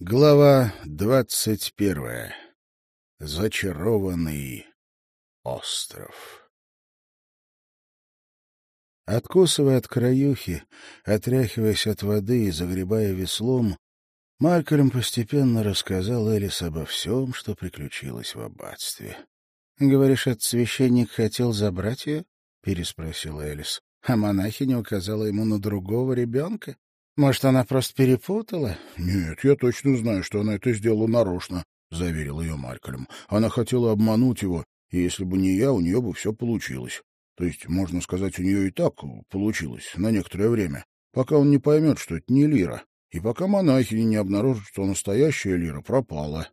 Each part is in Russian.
Глава двадцать первая. Зачарованный остров. Откусывая от краюхи, отряхиваясь от воды и загребая веслом, Малькольм постепенно рассказал Элис обо всем, что приключилось в аббатстве. — Говоришь, этот священник хотел забрать ее? — переспросила Элис. — А монахиня указала ему на другого ребенка? Может, она просто перепутала? — Нет, я точно знаю, что она это сделала нарочно, — заверил ее Малькольм. Она хотела обмануть его, и если бы не я, у нее бы все получилось. То есть, можно сказать, у нее и так получилось на некоторое время, пока он не поймет, что это не Лира, и пока монахини не обнаружат, что настоящая Лира пропала.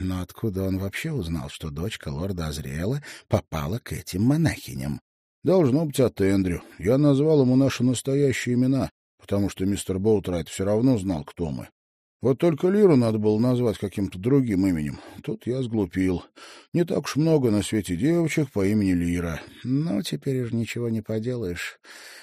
Но откуда он вообще узнал, что дочка лорда Азриэла попала к этим монахиням? Должно быть от Эндрю. Я назвал ему наши настоящие имена, потому что мистер Боутрайт все равно знал, кто мы. Вот только Лиру надо было назвать каким-то другим именем. Тут я сглупил. Не так уж много на свете девочек по имени Лира. Ну, теперь уж ничего не поделаешь.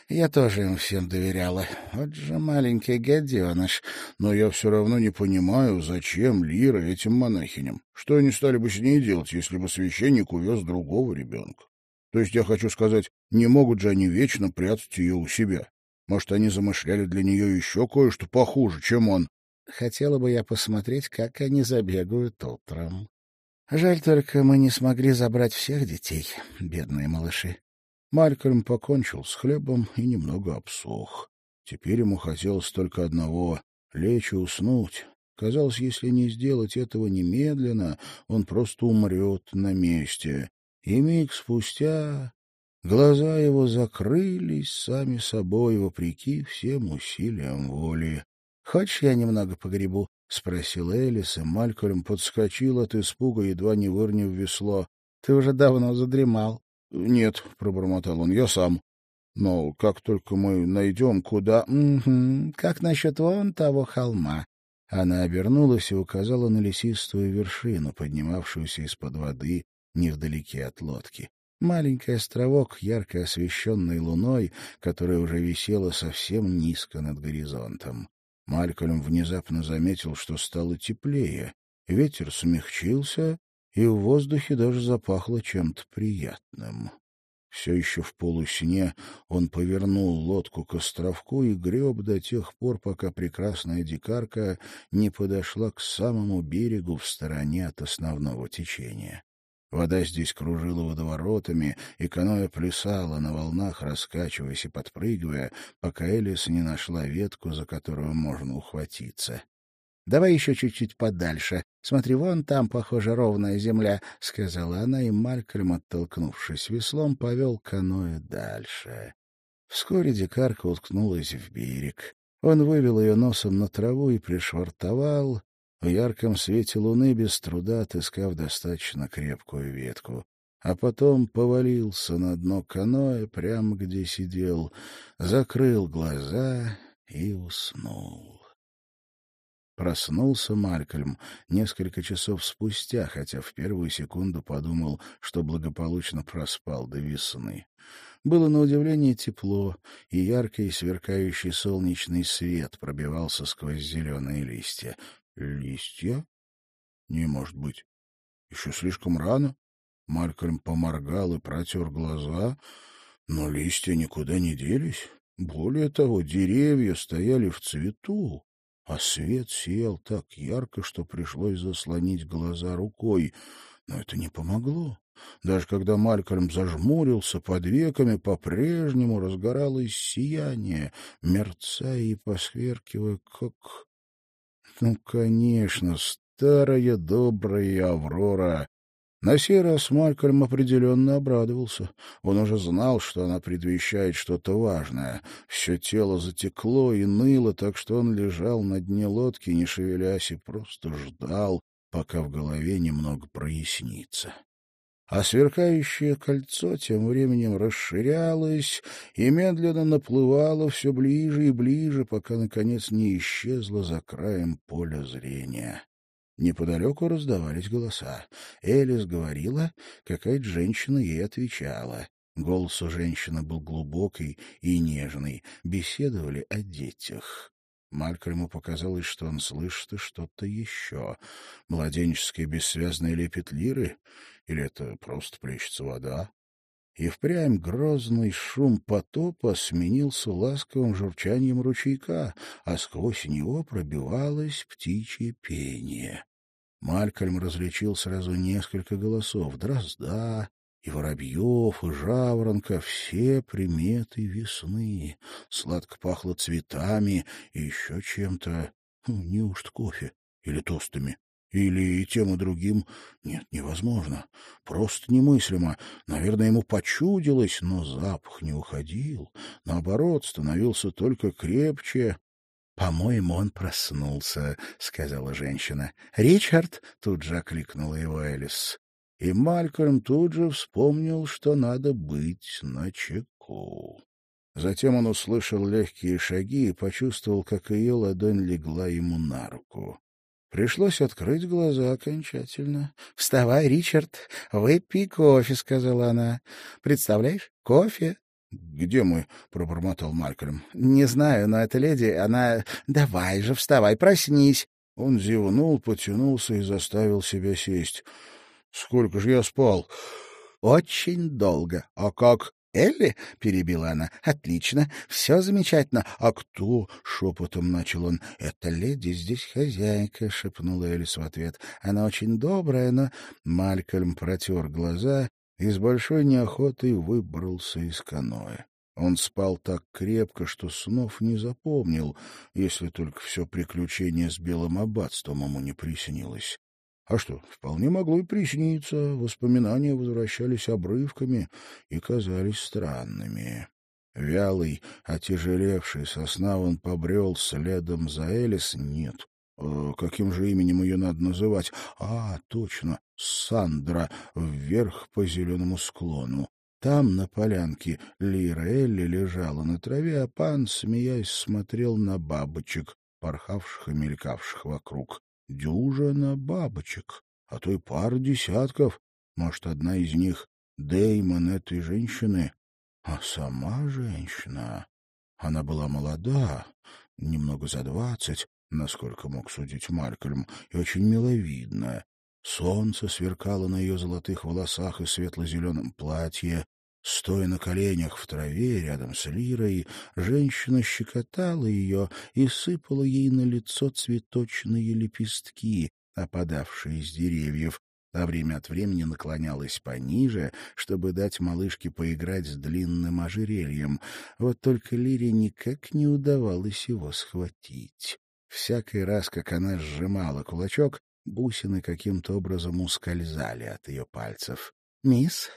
Я тоже им всем доверяла. Вот же маленький гаденыш. Но я все равно не понимаю, зачем Лира этим монахиням. Что они стали бы с ней делать, если бы священник увез другого ребенка? То есть я хочу сказать, не могут же они вечно прятать ее у себя. Может, они замышляли для нее еще кое-что похуже, чем он. Хотела бы я посмотреть, как они забегают утром. Жаль только, мы не смогли забрать всех детей, бедные малыши. Малькольм покончил с хлебом и немного обсох. Теперь ему хотелось только одного — лечь и уснуть. Казалось, если не сделать этого немедленно, он просто умрет на месте. И миг спустя Глаза его закрылись сами собой, вопреки всем усилиям воли. — Хочешь, я немного погребу? — спросил Элис, и Малькольм подскочил от испуга, едва не вырнив весло. — Ты уже давно задремал. — Нет, — пробормотал он, — я сам. Но как только мы найдем, куда... — Угу. Как насчет вон того холма? Она обернулась и указала на лесистую вершину, поднимавшуюся из-под воды невдалеке от лодки. Маленький островок, ярко освещенный луной, которая уже висела совсем низко над горизонтом. Малькольм внезапно заметил, что стало теплее. Ветер смягчился, и в воздухе даже запахло чем-то приятным. Все еще в полусне он повернул лодку к островку и греб до тех пор, пока прекрасная дикарка не подошла к самому берегу в стороне от основного течения. Вода здесь кружила водоворотами, и каноэ плясала на волнах, раскачиваясь и подпрыгивая, пока Элис не нашла ветку, за которую можно ухватиться. — Давай еще чуть-чуть подальше. Смотри, вон там, похоже, ровная земля, — сказала она, и Малькольм, оттолкнувшись веслом, повел каноэ дальше. Вскоре дикарка уткнулась в берег. Он вывел ее носом на траву и пришвартовал, в ярком свете луны без труда отыскав достаточно крепкую ветку, а потом повалился на дно каноэ прямо где сидел, закрыл глаза и уснул. Проснулся Малькольм несколько часов спустя, хотя в первую секунду подумал, что благополучно проспал до весны. Было на удивление тепло, и яркий сверкающий солнечный свет пробивался сквозь зеленые листья. Листья? Не может быть. Еще слишком рано. Малькольм поморгал и протер глаза, но листья никуда не делись. Более того, деревья стояли в цвету, а свет сиял так ярко, что пришлось заслонить глаза рукой. Но это не помогло. Даже когда Малькольм зажмурился, под веками по-прежнему разгоралось сияние, мерцая и посверкивая, как ну, конечно, старая добрая Аврора. На сей раз Малькольм определенно обрадовался. Он уже знал, что она предвещает что-то важное. Все тело затекло и ныло, так что он лежал на дне лодки, не шевелясь, и просто ждал, пока в голове немного прояснится а сверкающее кольцо тем временем расширялось и медленно наплывало все ближе и ближе, пока, наконец, не исчезло за краем поля зрения. Неподалеку раздавались голоса. Элис говорила, какая-то женщина ей отвечала. Голос у женщины был глубокий и нежный. Беседовали о детях. Малькольму показалось, что он слышит и что-то еще. Младенческие бессвязные лепет лиры? Или это просто плещется вода? И впрямь грозный шум потопа сменился ласковым журчанием ручейка, а сквозь него пробивалось птичье пение. Малькольм различил сразу несколько голосов — дрозда, и воробьев, и жаворонка — все приметы весны. Сладко пахло цветами и еще чем-то. Ну, неужто кофе? Или тостами? Или и тем, и другим? Нет, невозможно. Просто немыслимо. Наверное, ему почудилось, но запах не уходил. Наоборот, становился только крепче. «По-моему, он проснулся», — сказала женщина. «Ричард!» — тут же окликнула его Элис. И Малькольм тут же вспомнил, что надо быть начеку. Затем он услышал легкие шаги и почувствовал, как ее ладонь легла ему на руку. Пришлось открыть глаза окончательно. — Вставай, Ричард, выпей кофе, — сказала она. — Представляешь, кофе. — Где мы? — пробормотал Малькольм. — Не знаю, но эта леди, она... Давай же, вставай, проснись. Он зевнул, потянулся и заставил себя сесть. — Сколько же я спал? — Очень долго. — А как? «Элли?» — перебила она. «Отлично, все замечательно. А кто?» — шепотом начал он. «Это леди здесь хозяйка», — шепнула Элис в ответ. «Она очень добрая, но...» Малькольм протер глаза и с большой неохотой выбрался из каноэ. Он спал так крепко, что снов не запомнил, если только все приключение с белым аббатством ему не приснилось. А что, вполне могло и присниться, воспоминания возвращались обрывками и казались странными. Вялый, отяжелевший сосна он побрел следом за Элис. Нет, э, каким же именем ее надо называть? А, точно, Сандра, вверх по зеленому склону. Там, на полянке, Лира Элли лежала на траве, а пан, смеясь, смотрел на бабочек, порхавших и мелькавших вокруг дюжина бабочек, а то и пара десятков. Может, одна из них — Деймон этой женщины, а сама женщина... Она была молода, немного за двадцать, насколько мог судить Малькольм, и очень миловидная. Солнце сверкало на ее золотых волосах и светло-зеленом платье. Стоя на коленях в траве рядом с Лирой, женщина щекотала ее и сыпала ей на лицо цветочные лепестки, опадавшие с деревьев, а время от времени наклонялась пониже, чтобы дать малышке поиграть с длинным ожерельем. Вот только Лире никак не удавалось его схватить. Всякий раз, как она сжимала кулачок, бусины каким-то образом ускользали от ее пальцев. «Мисс,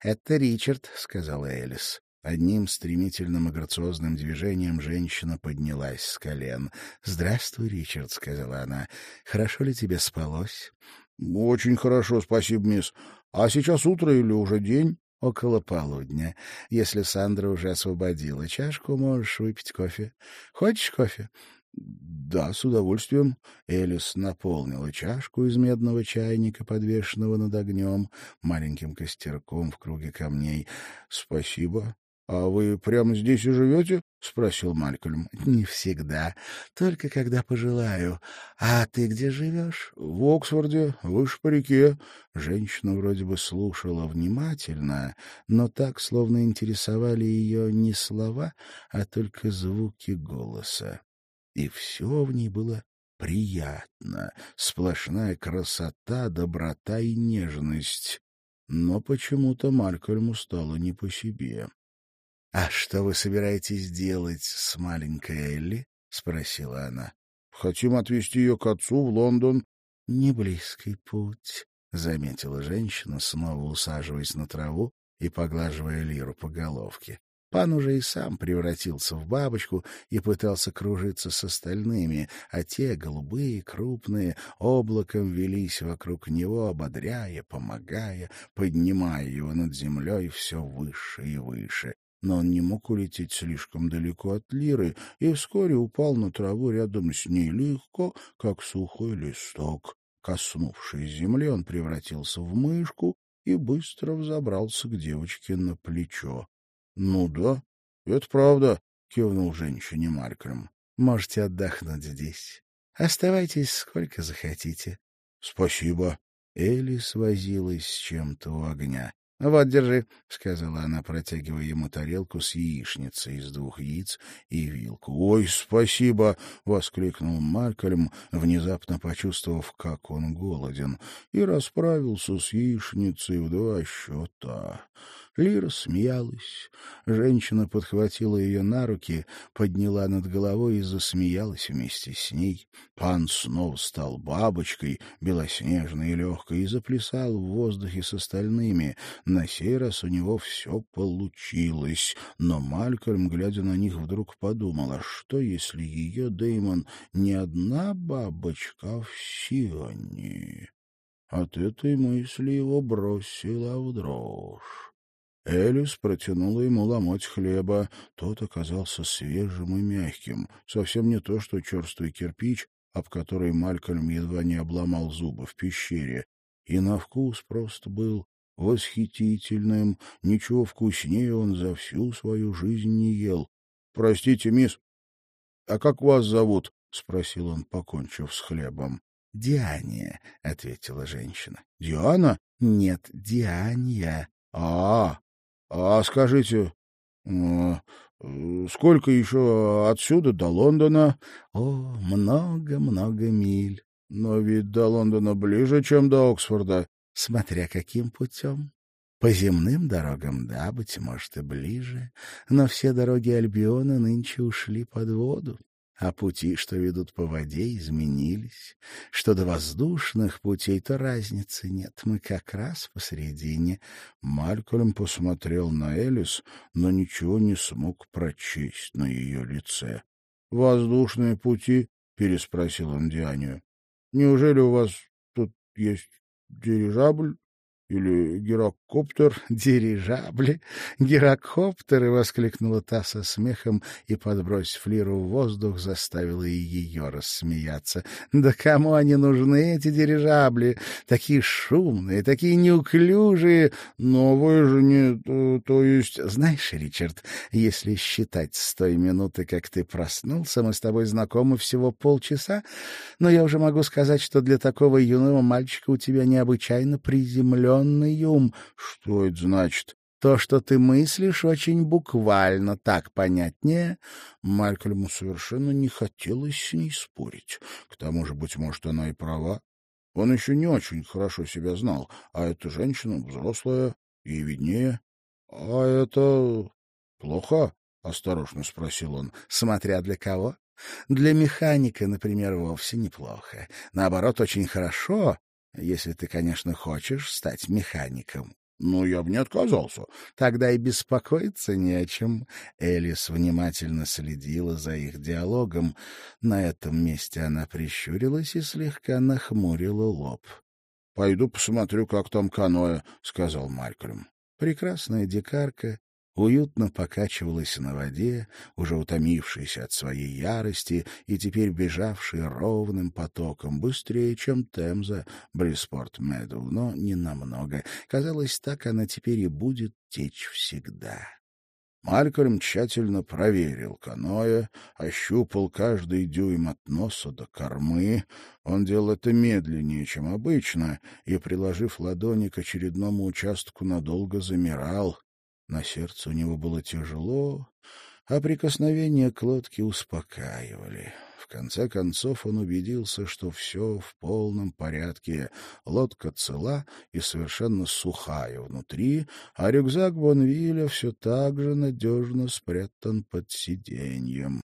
это Ричард», — сказала Элис. Одним стремительным и грациозным движением женщина поднялась с колен. «Здравствуй, Ричард», — сказала она. «Хорошо ли тебе спалось?» «Очень хорошо, спасибо, мисс. А сейчас утро или уже день?» «Около полудня. Если Сандра уже освободила чашку, можешь выпить кофе. Хочешь кофе?» Да, с удовольствием. Элис наполнила чашку из медного чайника, подвешенного над огнем, маленьким костерком в круге камней. Спасибо. «А вы прямо здесь и живете?» — спросил Малькольм. «Не всегда. Только когда пожелаю. А ты где живешь?» «В Оксфорде, выше по реке». Женщина вроде бы слушала внимательно, но так, словно интересовали ее не слова, а только звуки голоса и все в ней было приятно, сплошная красота, доброта и нежность. Но почему-то Малькольму стало не по себе. — А что вы собираетесь делать с маленькой Элли? — спросила она. — Хотим отвезти ее к отцу в Лондон. — Не близкий путь, — заметила женщина, снова усаживаясь на траву и поглаживая Лиру по головке. Пан уже и сам превратился в бабочку и пытался кружиться с остальными, а те, голубые, крупные, облаком велись вокруг него, ободряя, помогая, поднимая его над землей все выше и выше. Но он не мог улететь слишком далеко от Лиры и вскоре упал на траву рядом с ней легко, как сухой листок. Коснувшись земли, он превратился в мышку и быстро взобрался к девочке на плечо. — Ну да, это правда, — кивнул женщине Маркрем. Можете отдохнуть здесь. Оставайтесь сколько захотите. — Спасибо. Элис возилась с чем-то у огня. — Вот, держи, — сказала она, протягивая ему тарелку с яичницей из двух яиц и вилку. — Ой, спасибо! — воскликнул Малькольм, внезапно почувствовав, как он голоден, и расправился с яичницей в два счета. Лира смеялась. Женщина подхватила ее на руки, подняла над головой и засмеялась вместе с ней. Пан снова стал бабочкой, белоснежной и легкой, и заплясал в воздухе с остальными. На сей раз у него все получилось. Но Малькольм, глядя на них, вдруг подумал, а что, если ее Деймон не одна бабочка, а все они? От этой мысли его бросила в дрожь. Элис протянула ему ломоть хлеба. Тот оказался свежим и мягким. Совсем не то, что черствый кирпич, об который Малькольм едва не обломал зубы в пещере. И на вкус просто был восхитительным. Ничего вкуснее он за всю свою жизнь не ел. — Простите, мисс, а как вас зовут? — спросил он, покончив с хлебом. — Диания, — ответила женщина. — Диана? — Нет, Диания. — А, а скажите, сколько еще отсюда до Лондона? О, много-много миль. Но ведь до Лондона ближе, чем до Оксфорда. Смотря каким путем. По земным дорогам, да, быть может, и ближе, но все дороги Альбиона нынче ушли под воду а пути, что ведут по воде, изменились. Что до воздушных путей, то разницы нет. Мы как раз посередине. Малькольм посмотрел на Элис, но ничего не смог прочесть на ее лице. — Воздушные пути? — переспросил он Дианию. — Неужели у вас тут есть дирижабль? Или гирокоптер? Дирижабли? Гирокоптеры! — воскликнула та со смехом и, подбросив лиру в воздух, заставила и ее рассмеяться. Да кому они нужны, эти дирижабли? Такие шумные, такие неуклюжие. Но вы же не... То, то есть... Знаешь, Ричард, если считать с той минуты, как ты проснулся, мы с тобой знакомы всего полчаса, но я уже могу сказать, что для такого юного мальчика у тебя необычайно приземлен отвлеченный ум. Что это значит? То, что ты мыслишь, очень буквально, так понятнее. Малькольму совершенно не хотелось с ней спорить. К тому же, быть может, она и права. Он еще не очень хорошо себя знал, а эта женщина взрослая, ей виднее. — А это плохо? — осторожно спросил он. — Смотря для кого. Для механика, например, вовсе неплохо. Наоборот, очень хорошо, если ты, конечно, хочешь стать механиком. Ну, я бы не отказался. Тогда и беспокоиться не о чем. Элис внимательно следила за их диалогом. На этом месте она прищурилась и слегка нахмурила лоб. — Пойду посмотрю, как там каноэ, — сказал Малькольм. Прекрасная дикарка уютно покачивалась на воде, уже утомившаяся от своей ярости и теперь бежавшая ровным потоком, быстрее, чем Темза, Бриспорт Меду, но не намного. Казалось, так она теперь и будет течь всегда. Малькольм тщательно проверил каноэ, ощупал каждый дюйм от носа до кормы. Он делал это медленнее, чем обычно, и, приложив ладони к очередному участку, надолго замирал. На сердце у него было тяжело, а прикосновения к лодке успокаивали. В конце концов он убедился, что все в полном порядке. Лодка цела и совершенно сухая внутри, а рюкзак Бонвиля все так же надежно спрятан под сиденьем.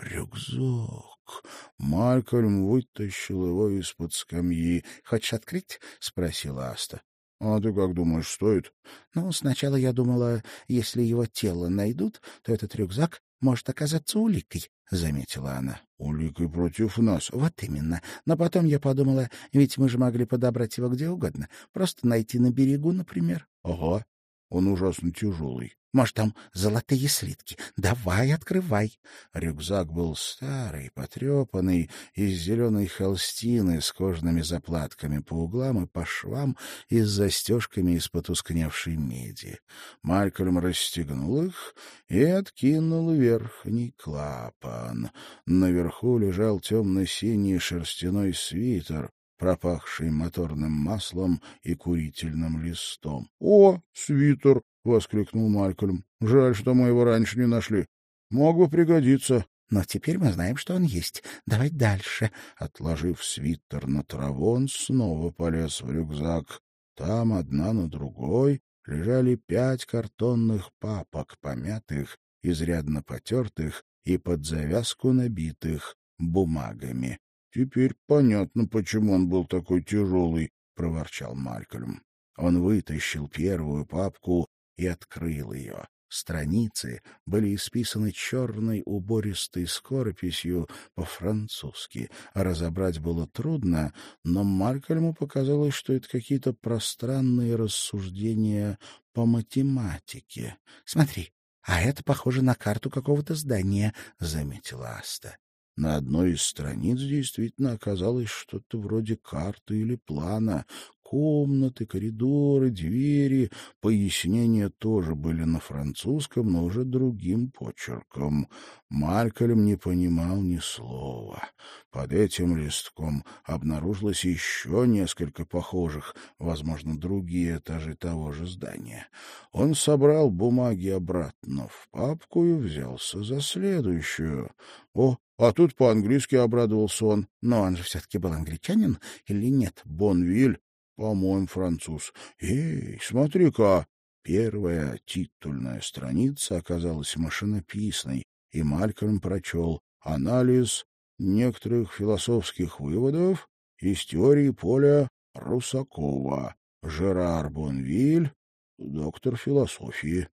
Рюкзак. Малькольм вытащил его из-под скамьи. — Хочешь открыть? — спросила Аста. — А ты как думаешь, стоит? — Ну, сначала я думала, если его тело найдут, то этот рюкзак может оказаться уликой, — заметила она. — Уликой против нас? — Вот именно. Но потом я подумала, ведь мы же могли подобрать его где угодно. Просто найти на берегу, например. — Ага. Он ужасно тяжелый. Может, там золотые слитки? Давай, открывай. Рюкзак был старый, потрепанный, из зеленой холстины с кожными заплатками по углам и по швам и с застежками из потускневшей меди. Малькольм расстегнул их и откинул верхний клапан. Наверху лежал темно-синий шерстяной свитер, пропахший моторным маслом и курительным листом. — О, свитер! — воскликнул Малькольм. — Жаль, что мы его раньше не нашли. Мог бы пригодиться. — Но теперь мы знаем, что он есть. Давай дальше. Отложив свитер на траву, он снова полез в рюкзак. Там одна на другой лежали пять картонных папок, помятых, изрядно потертых и под завязку набитых бумагами. — Теперь понятно, почему он был такой тяжелый, — проворчал Малькольм. Он вытащил первую папку и открыл ее. Страницы были исписаны черной убористой скорописью по-французски. Разобрать было трудно, но Малькольму показалось, что это какие-то пространные рассуждения по математике. — Смотри, а это похоже на карту какого-то здания, — заметила Аста. На одной из страниц действительно оказалось что-то вроде карты или плана. Комнаты, коридоры, двери. Пояснения тоже были на французском, но уже другим почерком. Малькольм не понимал ни слова. Под этим листком обнаружилось еще несколько похожих, возможно, другие этажи того же здания. Он собрал бумаги обратно в папку и взялся за следующую. О, а тут по-английски обрадовался он. Но он же все-таки был англичанин или нет? Бонвиль по-моему, француз. Эй, смотри-ка! Первая титульная страница оказалась машинописной, и Малькольм прочел анализ некоторых философских выводов из теории поля Русакова. Жерар Бонвиль, доктор философии.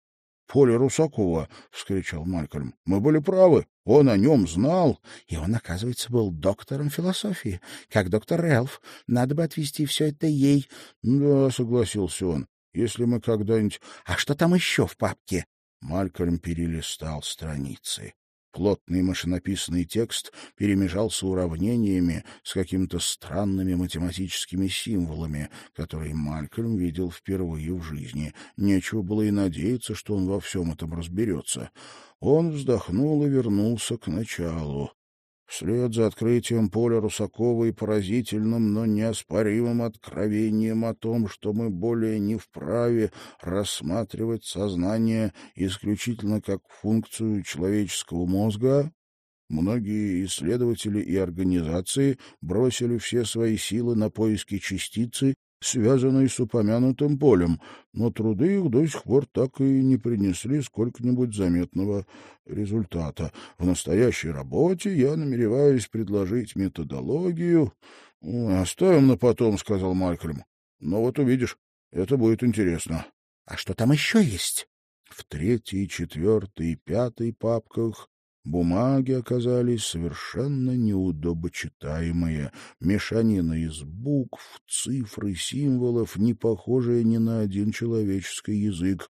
Поле Русакова! — вскричал Малькольм. — Мы были правы. Он о нем знал. И он, оказывается, был доктором философии, как доктор Рэлф. Надо бы отвести все это ей. — Да, — согласился он, — если мы когда-нибудь... — А что там еще в папке? Малькольм перелистал страницы. Плотный машинописный текст перемежался уравнениями с какими-то странными математическими символами, которые Малькольм видел впервые в жизни. Нечего было и надеяться, что он во всем этом разберется. Он вздохнул и вернулся к началу. Вслед за открытием поля Русакова и поразительным, но неоспоримым откровением о том, что мы более не вправе рассматривать сознание исключительно как функцию человеческого мозга, многие исследователи и организации бросили все свои силы на поиски частицы, связанной с упомянутым полем, но труды их до сих пор так и не принесли сколько-нибудь заметного результата. В настоящей работе я намереваюсь предложить методологию. — Оставим на потом, — сказал Малькольм. — Но вот увидишь, это будет интересно. — А что там еще есть? В третьей, четвертой и пятой папках Бумаги оказались совершенно неудобочитаемые, мешанина из букв, цифр и символов, не похожая ни на один человеческий язык.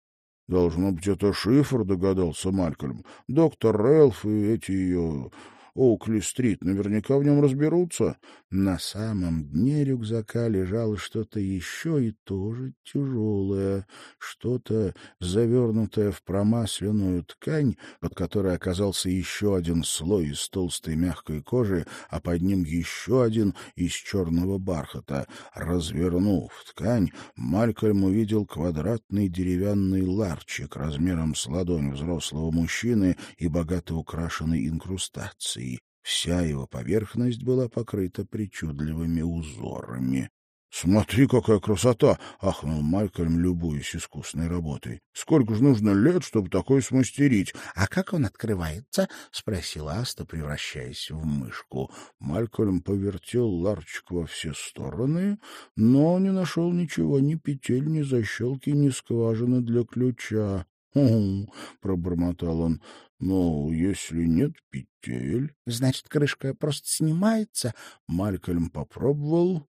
«Должно быть, это шифр», — догадался Малькольм. «Доктор Рэлф и эти ее Оукли-стрит наверняка в нем разберутся. На самом дне рюкзака лежало что-то еще и тоже тяжелое, что-то завернутое в промасленную ткань, под которой оказался еще один слой из толстой мягкой кожи, а под ним еще один из черного бархата. Развернув ткань, Малькольм увидел квадратный деревянный ларчик размером с ладонь взрослого мужчины и богато украшенный инкрустацией. Вся его поверхность была покрыта причудливыми узорами. — Смотри, какая красота! — ахнул Малькольм, любуясь искусной работой. — Сколько же нужно лет, чтобы такое смастерить? — А как он открывается? — спросила Аста, превращаясь в мышку. Малькольм повертел ларчик во все стороны, но не нашел ничего, ни петель, ни защелки, ни скважины для ключа. «Угу», — пробормотал он, — «но если нет петель...» «Значит, крышка просто снимается?» Малькольм попробовал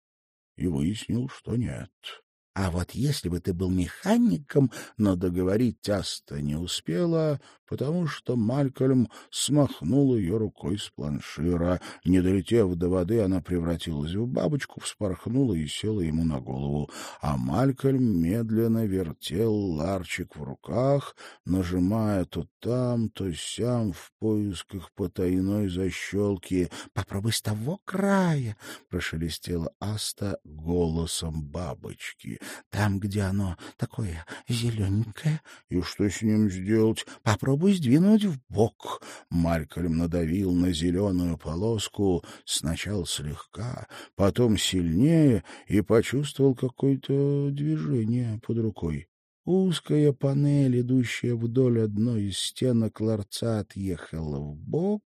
и выяснил, что нет. А вот если бы ты был механиком, но договорить Аста не успела, потому что Малькольм смахнул ее рукой с планшира. Не долетев до воды, она превратилась в бабочку, вспорхнула и села ему на голову. А Малькольм медленно вертел ларчик в руках, нажимая то там, то сям в поисках потайной защелки. — Попробуй с того края! — прошелестела Аста голосом бабочки. — Там, где оно такое зелененькое. — И что с ним сделать? — Попробуй сдвинуть в бок. Малькольм надавил на зеленую полоску сначала слегка, потом сильнее и почувствовал какое-то движение под рукой. Узкая панель, идущая вдоль одной из стенок ларца, отъехала в бок,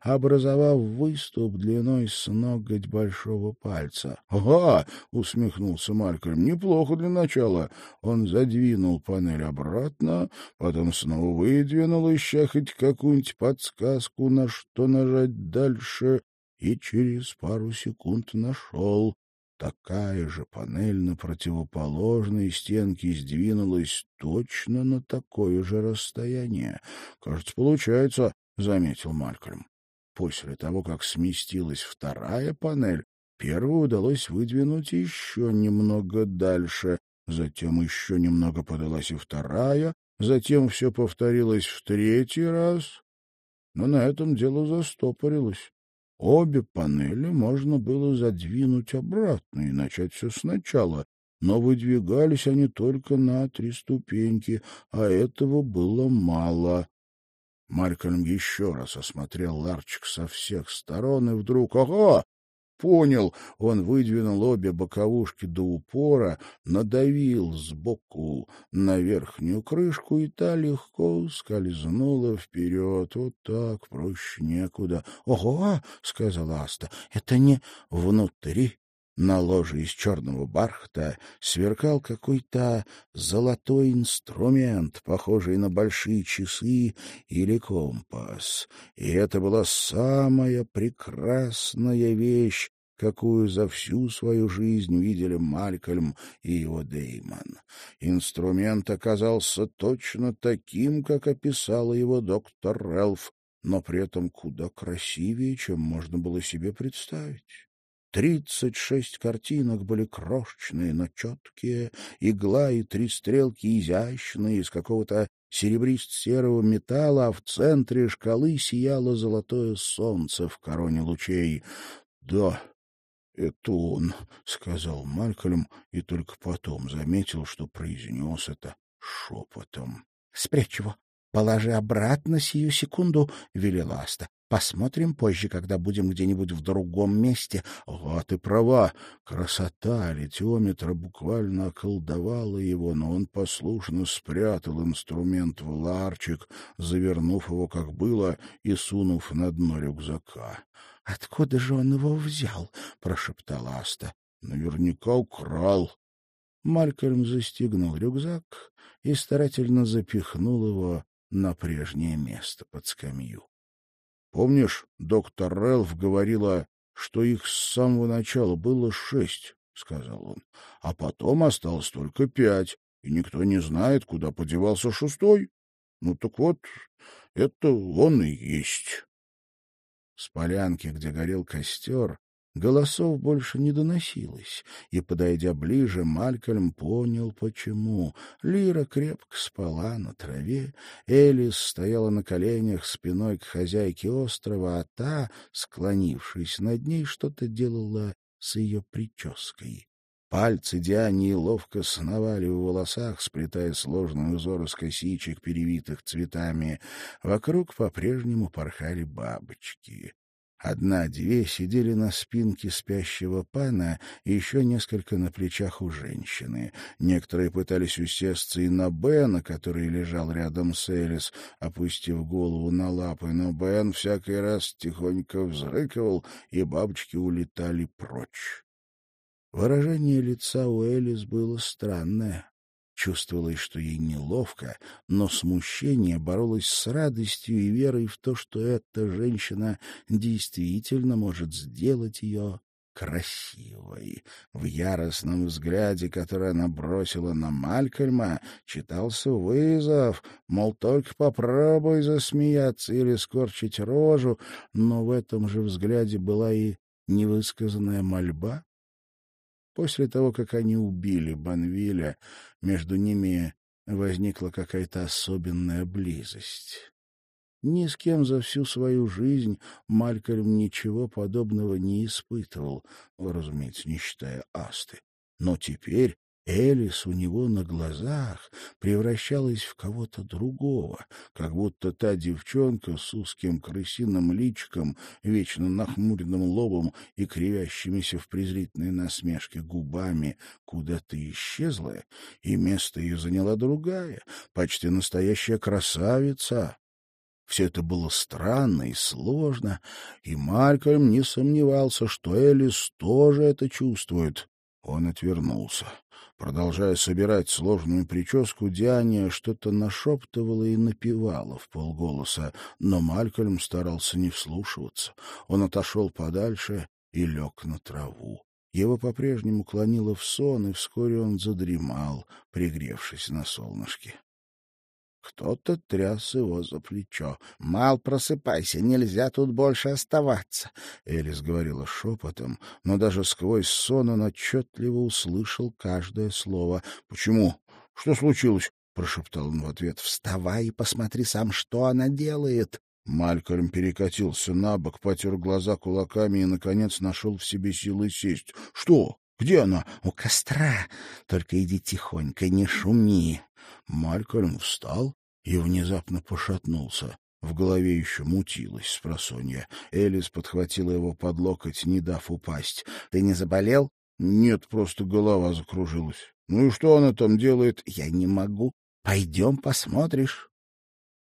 образовав выступ длиной с ноготь большого пальца. «Ага!» — усмехнулся Малькольм. «Неплохо для начала». Он задвинул панель обратно, потом снова выдвинул, ища хоть какую-нибудь подсказку, на что нажать дальше, и через пару секунд нашел. Такая же панель на противоположной стенке сдвинулась точно на такое же расстояние. — Кажется, получается, — заметил Малькольм. После того, как сместилась вторая панель, первую удалось выдвинуть еще немного дальше, затем еще немного подалась и вторая, затем все повторилось в третий раз, но на этом дело застопорилось. Обе панели можно было задвинуть обратно и начать все сначала, но выдвигались они только на три ступеньки, а этого было мало. Малькольм еще раз осмотрел ларчик со всех сторон и вдруг... Ага! Понял, он выдвинул обе боковушки до упора, надавил сбоку на верхнюю крышку, и та легко скользнула вперед. Вот так, проще некуда. — Ого! — сказала Аста. — Это не внутри. На ложе из черного бархата сверкал какой-то золотой инструмент, похожий на большие часы или компас. И это была самая прекрасная вещь, какую за всю свою жизнь видели Малькольм и его Деймон. Инструмент оказался точно таким, как описала его доктор Рэлф, но при этом куда красивее, чем можно было себе представить. Тридцать шесть картинок были крошечные, но четкие, игла и три стрелки изящные, из какого-то серебрист-серого металла, а в центре шкалы сияло золотое солнце в короне лучей. Да, это он, — сказал Малькольм, и только потом заметил, что произнес это шепотом. — Спрячь его. Положи обратно сию секунду, — велела Аста. Посмотрим позже, когда будем где-нибудь в другом месте. О, ты права. Красота литиометра буквально околдовала его, но он послушно спрятал инструмент в ларчик, завернув его, как было, и сунув на дно рюкзака. — Откуда же он его взял? — прошептала Аста. — Наверняка украл. Малькольм застегнул рюкзак и старательно запихнул его на прежнее место под скамью. Помнишь, доктор Рэлф говорила, что их с самого начала было шесть, — сказал он, — а потом осталось только пять, и никто не знает, куда подевался шестой. Ну так вот, это он и есть. С полянки, где горел костер, Голосов больше не доносилось, и, подойдя ближе, Малькольм понял, почему. Лира крепко спала на траве, Элис стояла на коленях спиной к хозяйке острова, а та, склонившись над ней, что-то делала с ее прической. Пальцы Диани ловко сновали в волосах, сплетая сложный узор из косичек, перевитых цветами. Вокруг по-прежнему порхали бабочки. Одна-две сидели на спинке спящего пана и еще несколько на плечах у женщины. Некоторые пытались усесться и на Бена, который лежал рядом с Элис, опустив голову на лапы, но Бен всякий раз тихонько взрыкивал, и бабочки улетали прочь. Выражение лица у Элис было странное. Чувствовалось, что ей неловко, но смущение боролось с радостью и верой в то, что эта женщина действительно может сделать ее красивой. В яростном взгляде, который она бросила на Малькольма, читался вызов, мол, только попробуй засмеяться или скорчить рожу, но в этом же взгляде была и невысказанная мольба. После того, как они убили Банвиля, между ними возникла какая-то особенная близость. Ни с кем за всю свою жизнь Малькольм ничего подобного не испытывал, разумеется, не считая Асты. Но теперь Элис у него на глазах превращалась в кого-то другого, как будто та девчонка с узким крысиным личиком, вечно нахмуренным лобом и кривящимися в презрительной насмешке губами куда-то исчезла, и место ее заняла другая, почти настоящая красавица, все это было странно и сложно, и Малькольм не сомневался, что Элис тоже это чувствует. Он отвернулся. Продолжая собирать сложную прическу, Диане что-то нашептывала и напевала в полголоса, но Малькольм старался не вслушиваться. Он отошел подальше и лег на траву. Его по-прежнему клонило в сон, и вскоре он задремал, пригревшись на солнышке. Кто-то тряс его за плечо. — Мал, просыпайся, нельзя тут больше оставаться. Элис говорила шепотом, но даже сквозь сон он отчетливо услышал каждое слово. — Почему? Что случилось? — прошептал он в ответ. — Вставай и посмотри сам, что она делает. Малькольм перекатился на бок, потер глаза кулаками и, наконец, нашел в себе силы сесть. — Что? Где она? — У костра. Только иди тихонько, не шуми. Малькольм встал и внезапно пошатнулся. В голове еще мутилось с просонья. Элис подхватила его под локоть, не дав упасть. — Ты не заболел? — Нет, просто голова закружилась. — Ну и что она там делает? — Я не могу. Пойдем посмотришь.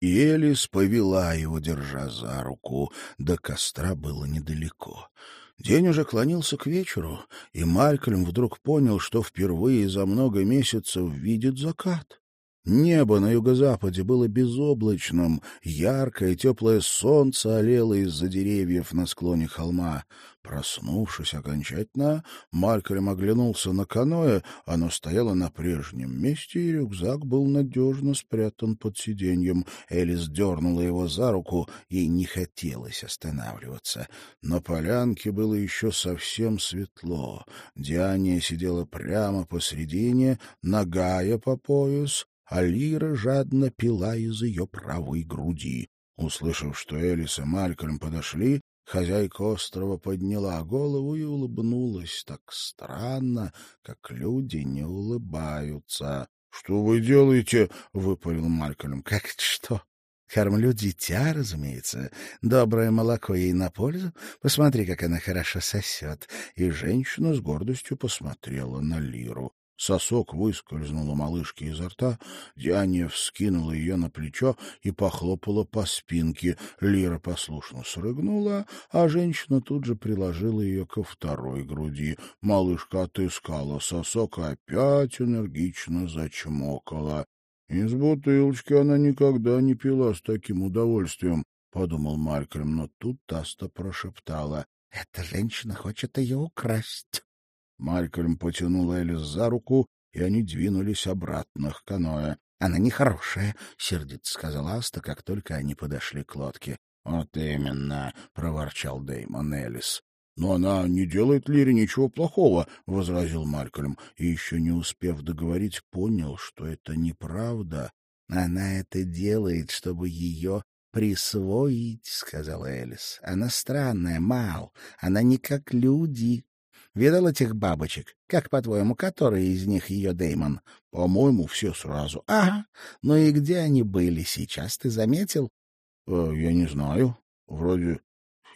И Элис повела его, держа за руку. До костра было недалеко. День уже клонился к вечеру, и Малькольм вдруг понял, что впервые за много месяцев видит закат. Небо на юго-западе было безоблачным, яркое теплое солнце олело из-за деревьев на склоне холма. Проснувшись окончательно, Малькольм оглянулся на каноэ, оно стояло на прежнем месте, и рюкзак был надежно спрятан под сиденьем. Элис дернула его за руку, ей не хотелось останавливаться. На полянке было еще совсем светло. Диане сидела прямо посредине, нагая по пояс, а Лира жадно пила из ее правой груди. Услышав, что Элис и Малькольм подошли, хозяйка острова подняла голову и улыбнулась так странно, как люди не улыбаются. — Что вы делаете? — выпалил Малькольм. — Как это что? Кормлю дитя, разумеется. Доброе молоко ей на пользу. Посмотри, как она хорошо сосет. И женщина с гордостью посмотрела на Лиру. Сосок выскользнул у малышки изо рта, Диане вскинула ее на плечо и похлопала по спинке. Лира послушно срыгнула, а женщина тут же приложила ее ко второй груди. Малышка отыскала сосок и опять энергично зачмокала. Из бутылочки она никогда не пила с таким удовольствием, — подумал Малькольм, но тут Таста прошептала. — Эта женщина хочет ее украсть. Малькольм потянул Элис за руку, и они двинулись обратно к каноэ. — Она нехорошая, — сердито сказала Аста, как только они подошли к лодке. — Вот именно, — проворчал Деймон Элис. — Но она не делает Лире ничего плохого, — возразил Малькольм, и, еще не успев договорить, понял, что это неправда. — Она это делает, чтобы ее присвоить, — сказала Элис. — Она странная, Мал. Она не как люди. Видал этих бабочек? Как, по-твоему, который из них ее Деймон? По-моему, все сразу. Ага. Ну и где они были сейчас, ты заметил? Э, я не знаю. Вроде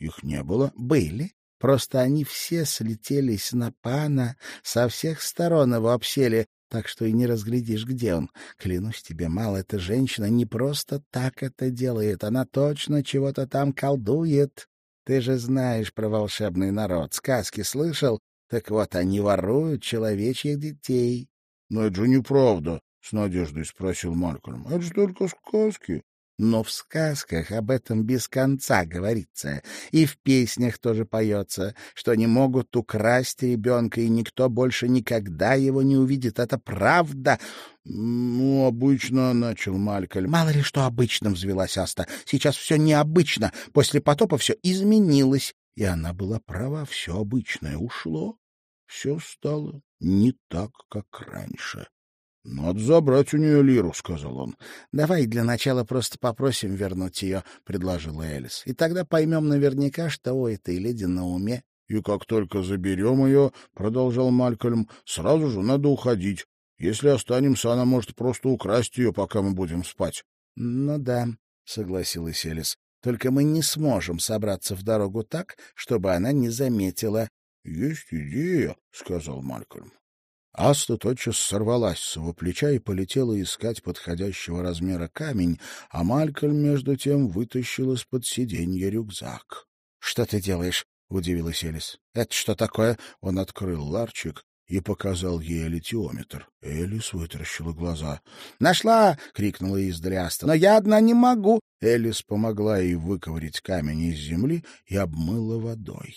их не было. Были. Просто они все слетелись на пана, со всех сторон его обсели, так что и не разглядишь, где он. Клянусь тебе, мало, эта женщина не просто так это делает, она точно чего-то там колдует. Ты же знаешь про волшебный народ, сказки слышал? Так вот, они воруют человечьих детей. — Но это же неправда, — с надеждой спросил Малькольм. — Это же только сказки. Но в сказках об этом без конца говорится, и в песнях тоже поется, что они могут украсть ребенка, и никто больше никогда его не увидит. Это правда. — Ну, обычно, — начал Малькольм. — Мало ли что обычно, — взвелась Аста. — Сейчас все необычно. После потопа все изменилось. И она была права, все обычное ушло. Все стало не так, как раньше. — Надо забрать у нее лиру, — сказал он. — Давай для начала просто попросим вернуть ее, — предложила Элис. — И тогда поймем наверняка, что у этой леди на уме. — И как только заберем ее, — продолжал Малькольм, — сразу же надо уходить. Если останемся, она может просто украсть ее, пока мы будем спать. — Ну да, — согласилась Элис. — Только мы не сможем собраться в дорогу так, чтобы она не заметила. — Есть идея, — сказал Малькольм. Аста тотчас сорвалась с его плеча и полетела искать подходящего размера камень, а Малькольм, между тем, вытащил из-под сиденья рюкзак. — Что ты делаешь? — удивилась Элис. — Это что такое? Он открыл ларчик и показал ей литиометр. Элис вытаращила глаза. «Нашла!» — крикнула издали Аста. «Но я одна не могу!» Элис помогла ей выковырять камень из земли и обмыла водой.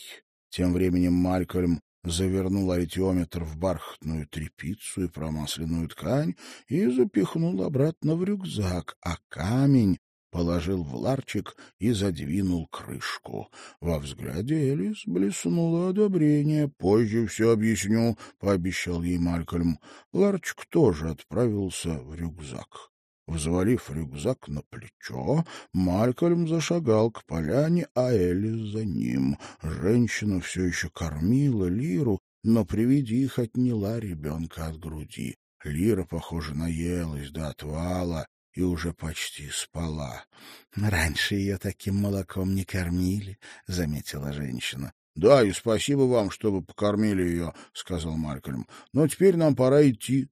Тем временем Малькольм завернул аритиометр в бархатную тряпицу и промасленную ткань и запихнул обратно в рюкзак, а камень положил в ларчик и задвинул крышку. Во взгляде Элис блеснуло одобрение. «Позже все объясню», — пообещал ей Малькольм. Ларчик тоже отправился в рюкзак. Взвалив рюкзак на плечо, Малькольм зашагал к поляне, а Элис за ним. Женщина все еще кормила Лиру, но при виде их отняла ребенка от груди. Лира, похоже, наелась до отвала и уже почти спала. — Раньше ее таким молоком не кормили, — заметила женщина. — Да, и спасибо вам, что вы покормили ее, — сказал Малькольм. — Но теперь нам пора идти.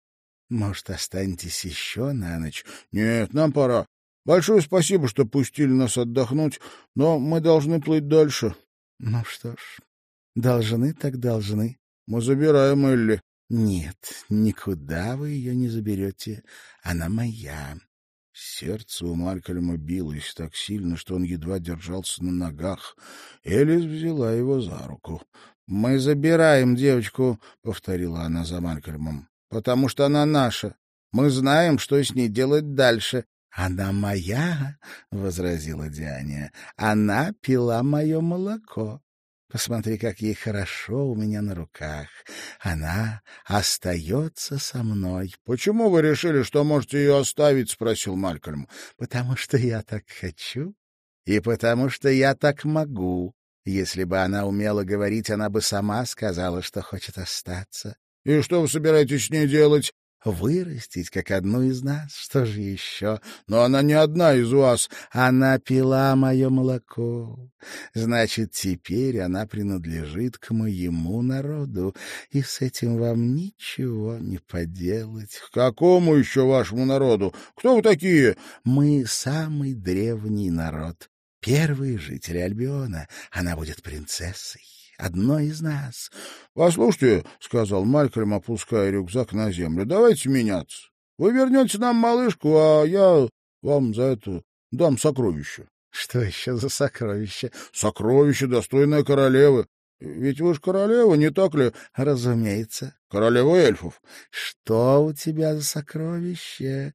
Может, останетесь еще на ночь? Нет, нам пора. Большое спасибо, что пустили нас отдохнуть, но мы должны плыть дальше. Ну что ж, должны так должны. Мы забираем Элли. Нет, никуда вы ее не заберете. Она моя. Сердце у Малькольма билось так сильно, что он едва держался на ногах. Элис взяла его за руку. — Мы забираем девочку, — повторила она за Малькольмом потому что она наша. Мы знаем, что с ней делать дальше. — Она моя, — возразила Диане. — Она пила мое молоко. Посмотри, как ей хорошо у меня на руках. Она остается со мной. — Почему вы решили, что можете ее оставить? — спросил Малькольм. — Потому что я так хочу и потому что я так могу. Если бы она умела говорить, она бы сама сказала, что хочет остаться. И что вы собираетесь с ней делать? Вырастить, как одну из нас. Что же еще? Но она не одна из вас. Она пила мое молоко. Значит, теперь она принадлежит к моему народу, и с этим вам ничего не поделать. — К какому еще вашему народу? Кто вы такие? — Мы самый древний народ. Первые жители Альбиона. Она будет принцессой одной из нас. — Послушайте, — сказал Малькольм, опуская рюкзак на землю, — давайте меняться. Вы вернете нам малышку, а я вам за это дам сокровище. — Что еще за сокровище? — Сокровище, достойное королевы. Ведь вы же королева, не так ли? — Разумеется. — Королева эльфов. — Что у тебя за сокровище?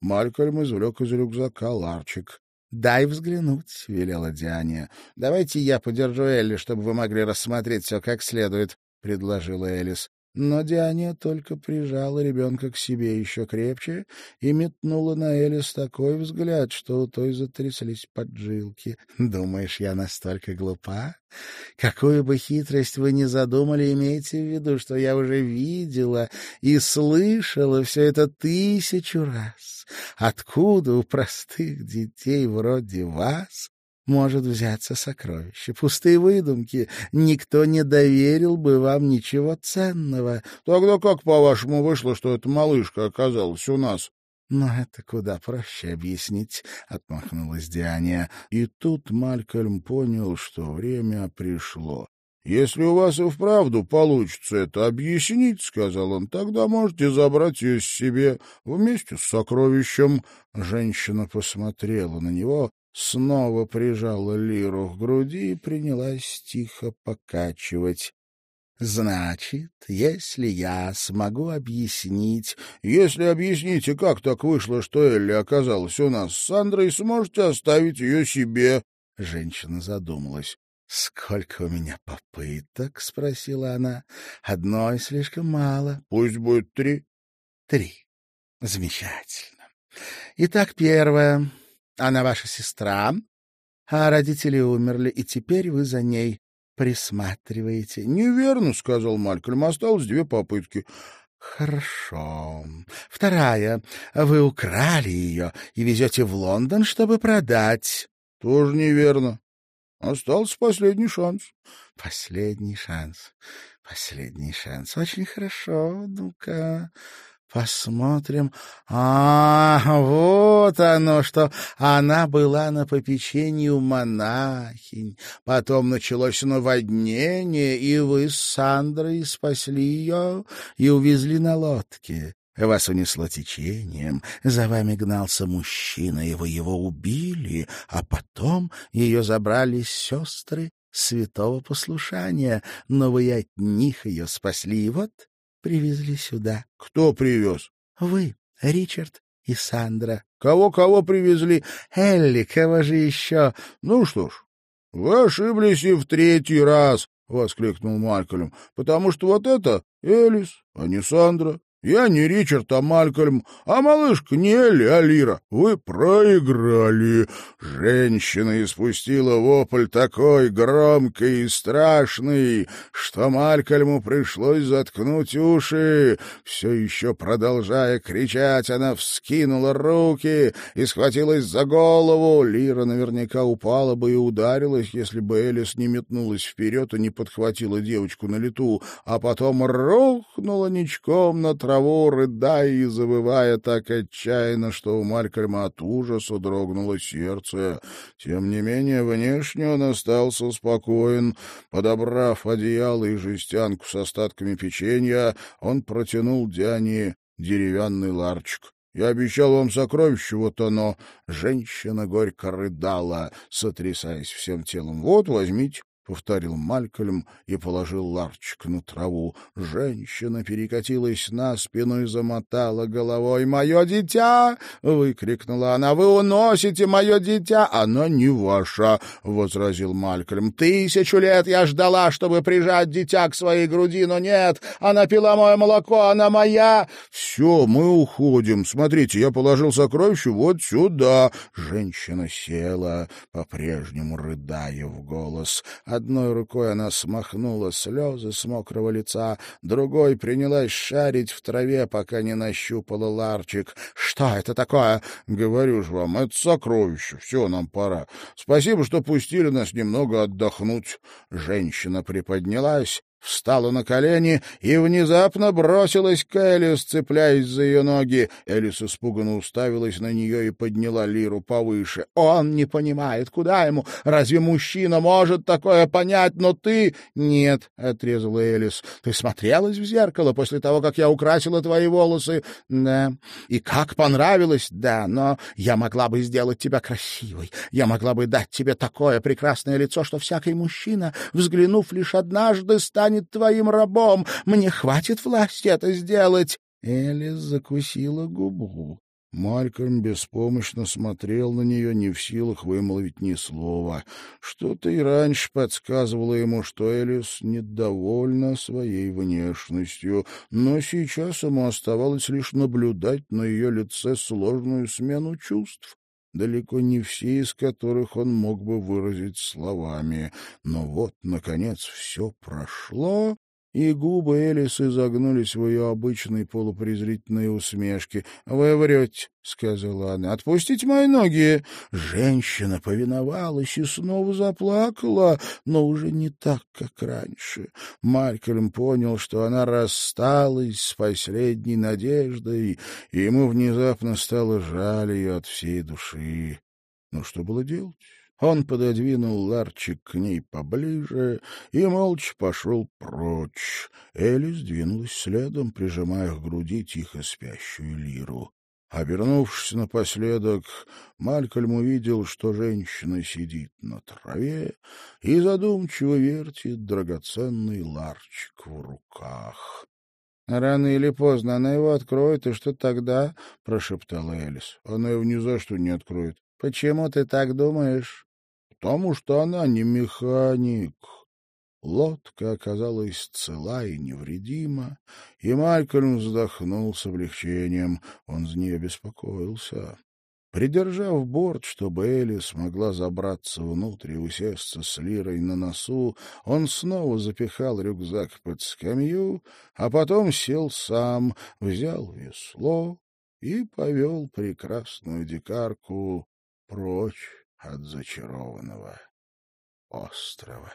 Малькольм извлек из рюкзака ларчик. «Дай взглянуть», — велела Диане. «Давайте я подержу Элли, чтобы вы могли рассмотреть все как следует», — предложила Элис. Но Диане только прижала ребенка к себе еще крепче и метнула на Элис такой взгляд, что у той затряслись поджилки. «Думаешь, я настолько глупа? Какую бы хитрость вы ни задумали, имейте в виду, что я уже видела и слышала все это тысячу раз. Откуда у простых детей вроде вас может взяться сокровище. Пустые выдумки. Никто не доверил бы вам ничего ценного. Тогда как, по-вашему, вышло, что эта малышка оказалась у нас? «Но это куда проще объяснить», — отмахнулась Диане. И тут Малькольм понял, что время пришло. «Если у вас и вправду получится это объяснить, — сказал он, — тогда можете забрать ее себе вместе с сокровищем». Женщина посмотрела на него, снова прижала лиру к груди и принялась тихо покачивать. Значит, если я смогу объяснить... Если объясните, как так вышло, что Элли оказалась у нас с Сандрой, сможете оставить ее себе. Женщина задумалась. «Сколько у меня попыток?» — спросила она. «Одной слишком мало». «Пусть будет три». «Три. Замечательно. Итак, первое. Она ваша сестра, а родители умерли, и теперь вы за ней присматриваете. — Неверно, — сказал Малькольм. — Осталось две попытки. — Хорошо. Вторая. Вы украли ее и везете в Лондон, чтобы продать. — Тоже неверно. Остался последний шанс. — Последний шанс. Последний шанс. Очень хорошо. Ну-ка... Посмотрим. А, вот оно что. Она была на попечении у монахинь. Потом началось наводнение, и вы с Сандрой спасли ее и увезли на лодке. Вас унесло течением, за вами гнался мужчина, и вы его убили, а потом ее забрали сестры святого послушания, но вы от них ее спасли, и вот привезли сюда. — Кто привез? — Вы, Ричард и Сандра. Кого, — Кого-кого привезли? — Элли, кого же еще? — Ну что ж, вы ошиблись и в третий раз, — воскликнул Малькольм, — потому что вот это Элис, а не Сандра. Я не Ричард, а Малькольм, а малышка не Элли, а Лира. Вы проиграли. Женщина испустила вопль такой громкий и страшный, что Малькольму пришлось заткнуть уши. Все еще продолжая кричать, она вскинула руки и схватилась за голову. Лира наверняка упала бы и ударилась, если бы Элис не метнулась вперед и не подхватила девочку на лету, а потом рухнула ничком на траву траву, рыдая и завывая так отчаянно, что у Малькольма от ужаса дрогнуло сердце. Тем не менее, внешне он остался спокоен. Подобрав одеяло и жестянку с остатками печенья, он протянул Диане деревянный ларчик. Я обещал вам сокровище, вот оно. Женщина горько рыдала, сотрясаясь всем телом. Вот, возьмите. — повторил Малькольм и положил ларчик на траву. Женщина перекатилась на спину и замотала головой. «Мое дитя!» — выкрикнула она. «Вы уносите мое дитя!» «Оно не ваше!» — возразил Малькольм. «Тысячу лет я ждала, чтобы прижать дитя к своей груди, но нет! Она пила мое молоко, она моя!» «Все, мы уходим. Смотрите, я положил сокровище вот сюда!» Женщина села, по-прежнему рыдая в голос. Одной рукой она смахнула слезы с мокрого лица, другой принялась шарить в траве, пока не нащупала ларчик. — Что это такое? — Говорю же вам, это сокровище. Все, нам пора. Спасибо, что пустили нас немного отдохнуть. Женщина приподнялась встала на колени и внезапно бросилась к Элис, цепляясь за ее ноги. Элис испуганно уставилась на нее и подняла лиру повыше. «Он не понимает, куда ему? Разве мужчина может такое понять? Но ты...» «Нет», — отрезала Элис. «Ты смотрелась в зеркало после того, как я украсила твои волосы?» «Да». «И как понравилось?» «Да, но я могла бы сделать тебя красивой. Я могла бы дать тебе такое прекрасное лицо, что всякий мужчина, взглянув лишь однажды, станет станет твоим рабом. Мне хватит власти это сделать. Элис закусила губу. Малькольм беспомощно смотрел на нее, не в силах вымолвить ни слова. Что-то и раньше подсказывало ему, что Элис недовольна своей внешностью, но сейчас ему оставалось лишь наблюдать на ее лице сложную смену чувств далеко не все из которых он мог бы выразить словами. Но вот, наконец, все прошло, и губы Элис изогнулись в ее обычной полупрезрительной усмешке. — Вы врете, — сказала она. — Отпустите мои ноги. Женщина повиновалась и снова заплакала, но уже не так, как раньше. Малькольм понял, что она рассталась с последней надеждой, и ему внезапно стало жаль ее от всей души. Но что было делать? Он пододвинул ларчик к ней поближе и молча пошел прочь. Элис двинулась следом, прижимая к груди тихо спящую лиру. Обернувшись напоследок, Малькольм увидел, что женщина сидит на траве и задумчиво вертит драгоценный ларчик в руках. — Рано или поздно она его откроет, и что тогда? — прошептала Элис. — Она его ни за что не откроет. — Почему ты так думаешь? — Потому что она не механик. Лодка оказалась цела и невредима, и Малькольм вздохнул с облегчением. Он за нее беспокоился. Придержав борт, чтобы Элли смогла забраться внутрь и усесться с лирой на носу, он снова запихал рюкзак под скамью, а потом сел сам, взял весло и повел прекрасную дикарку прочь от зачарованного острова.